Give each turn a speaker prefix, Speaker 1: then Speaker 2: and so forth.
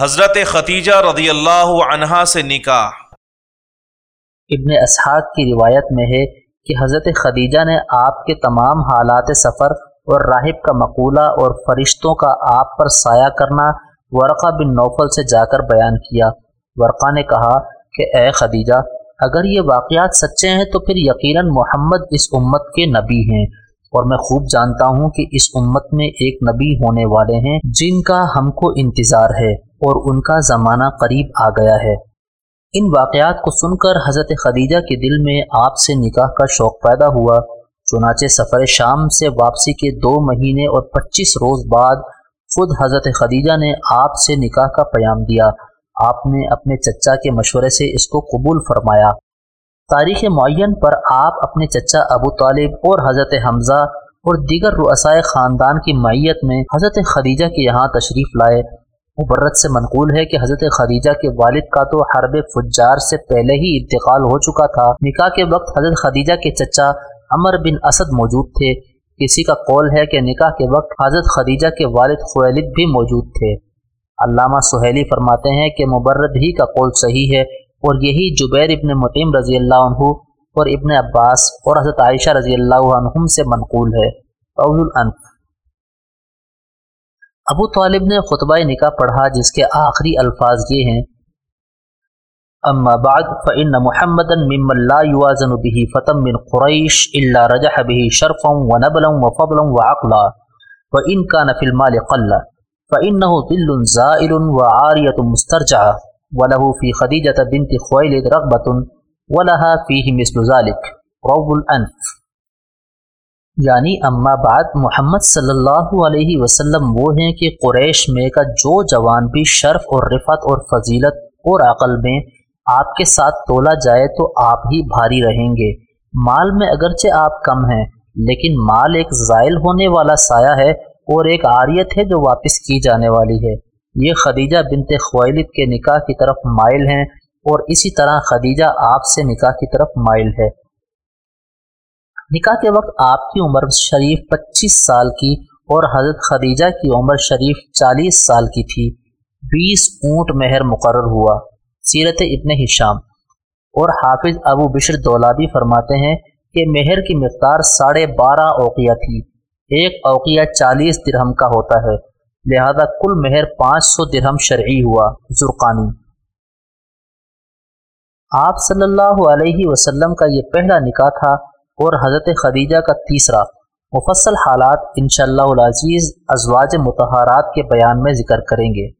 Speaker 1: حضرت ختیجہ رضی اللہ عنہا سے نکاح۔
Speaker 2: ابن اسحاق کی روایت میں ہے کہ حضرت خدیجہ نے آپ کے تمام حالات سفر اور راہب کا مقولہ اور فرشتوں کا آپ پر سایہ کرنا ورقہ بن نوفل سے جا کر بیان کیا۔ ورقہ نے کہا کہ اے خدیجہ، اگر یہ واقعات سچے ہیں تو پھر یقیناً محمد اس امت کے نبی ہیں۔ اور میں خوب جانتا ہوں کہ اس امت میں ایک نبی ہونے والے ہیں جن کا ہم کو انتظار ہے۔ اور ان کا زمانہ قریب آ گیا ہے۔ ان واقعات کو سن کر حضرت خدیجہ کے دل میں آپ سے نکاح کا شوق پیدا ہوا۔ چنانچہ سفر شام سے واپسی کے دو مہینے اور پچیس روز بعد خود حضرت خدیجہ نے آپ سے نکاح کا پیام دیا۔ آپ نے اپنے چچا کے مشورے سے اس کو قبول فرمایا۔ تاریخ معین پر آپ اپنے چچا ابو طالب اور حضرت حمزہ اور دیگر رؤسائے خاندان کی معیت میں حضرت خدیجہ کے یہاں تشریف لائے۔ مبرت سے منقول ہے کہ حضرت خدیجہ کے والد کا تو حرب فجار سے پہلے ہی انتقال ہو چکا تھا۔ نکاح کے وقت حضرت خدیجہ کے چچا عمر بن اسد موجود تھے۔ کسی کا قول ہے کہ نکاح کے وقت حضرت خدیجہ کے والد خویلد بھی موجود تھے۔ علامہ سہیلی فرماتے ہیں کہ مبرد ہی کا قول صحیح ہے اور یہی جبیر ابن متیم رضی اللہ عنہ اور ابن عباس اور حضرت عائشہ رضی اللہ عنہم سے منقول ہے۔ اول الانف۔ ابو طالب نے خطبہ نکاح پڑھا جس کے آخری الفاظ یہ ہیں، اما بعد فإن محمدا ممن لا يوازن به فتم من قريش الا رجح به شرفا ونبلا وفضلا وعقلا، وان كان في المال قل، فانه ظل زائل وعاريه مسترجعه وله في خديجه بنت خويلد رغبه ولها فيه مثل ذلك روب الانف۔ یعنی اما بعد محمد صلی اللہ علیہ وسلم وہ ہیں کہ قریش میں کا جو جوان بھی شرف اور رفت اور فضیلت اور عقل میں آپ کے ساتھ تولا جائے تو آپ ہی بھاری رہیں گے۔ مال میں اگرچہ آپ کم ہیں، لیکن مال ایک زائل ہونے والا سایہ ہے اور ایک عاریت ہے جو واپس کی جانے والی ہے۔ یہ خدیجہ بنت خویلد کے نکاح کی طرف مائل ہیں اور اسی طرح خدیجہ آپ سے نکاح کی طرف مائل ہے۔ نکاح کے وقت آپ کی عمر شریف پچیس سال کی اور حضرت خدیجہ کی عمر شریف چالیس سال کی تھی۔ بیس اونٹ مہر مقرر ہوا۔ سیرت ابن ہشام۔ اور حافظ ابو بشر دولادی فرماتے ہیں کہ مہر کی مقدار ساڑھے بارہ اوقیہ تھی۔ ایک اوقیہ چالیس درہم کا ہوتا ہے۔ لہذا کل مہر پانچ سو درہم شرعی ہوا۔ زرقانی۔ آپ صلی اللہ علیہ وسلم کا یہ پہلا نکاح تھا۔ اور حضرت خدیجہ کا تیسرا مفصل حالات انشاءاللہ العزیز ازواج متحرات کے بیان میں ذکر کریں گے۔